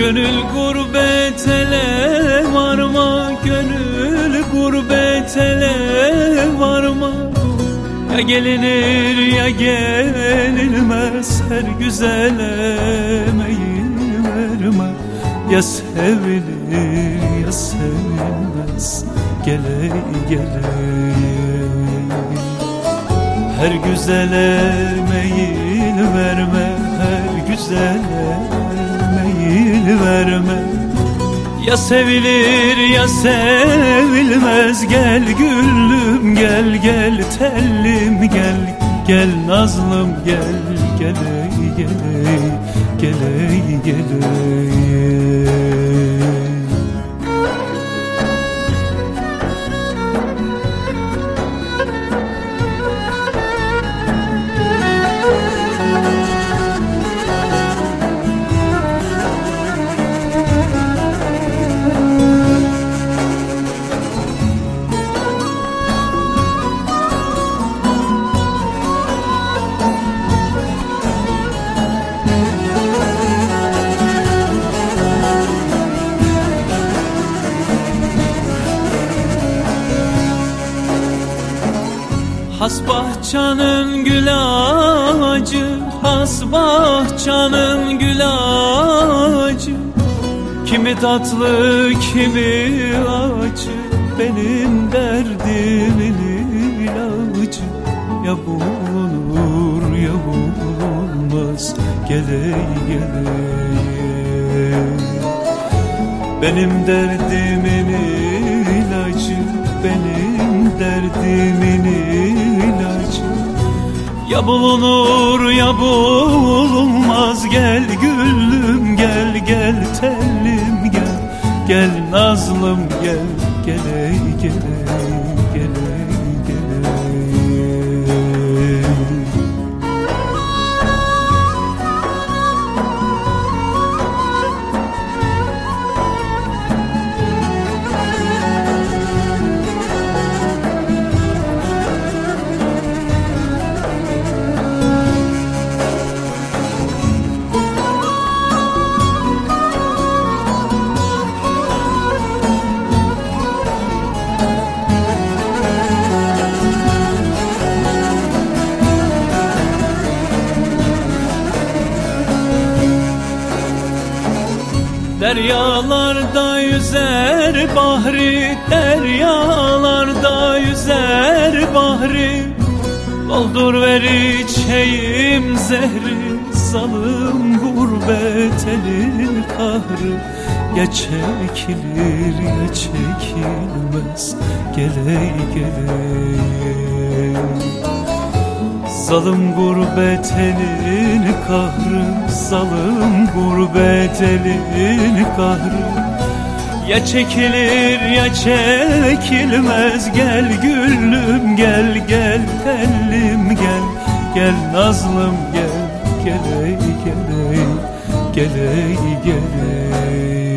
Gönül gurbet ele varma Gönül gurbet ele varma. Ya gelinir ya gelinmez Her güzele meyil verme. Ya sevilir ya sevilmez Gele gele. Her güzele meyil verme Her güzele meyil verme. Ya sevilir ya sevilmez. Gel güllüm gel gel tellim gel Gel nazlım gel gele gele gele gele Has bahçanın gül ağacı Has bahçanın gül ağacı. Kimi tatlı kimi acı Benim derdimin ilacı Ya bulunur ya bulunmaz Gele gele Benim derdimin ilacı Benim derdimin ilacı Ya bulunur ya bulunmaz. Gel güllüm gel gel tellim gel. Gel nazlım gel gele gele gele Deryalarda yüzer bahri Deryalarda yüzer bahri. Doldur ver içeyim zehri Zalım gurbet elin kahrı. Ya çekilir ya çekilmez Gele gele Zalım gurbet elin kahrı Zalım gurbet elin kahrı. Ya çekilir ya çekilmez Gel güllüm gel gel tellim gel Gel nazlım gel gele gele Gele gele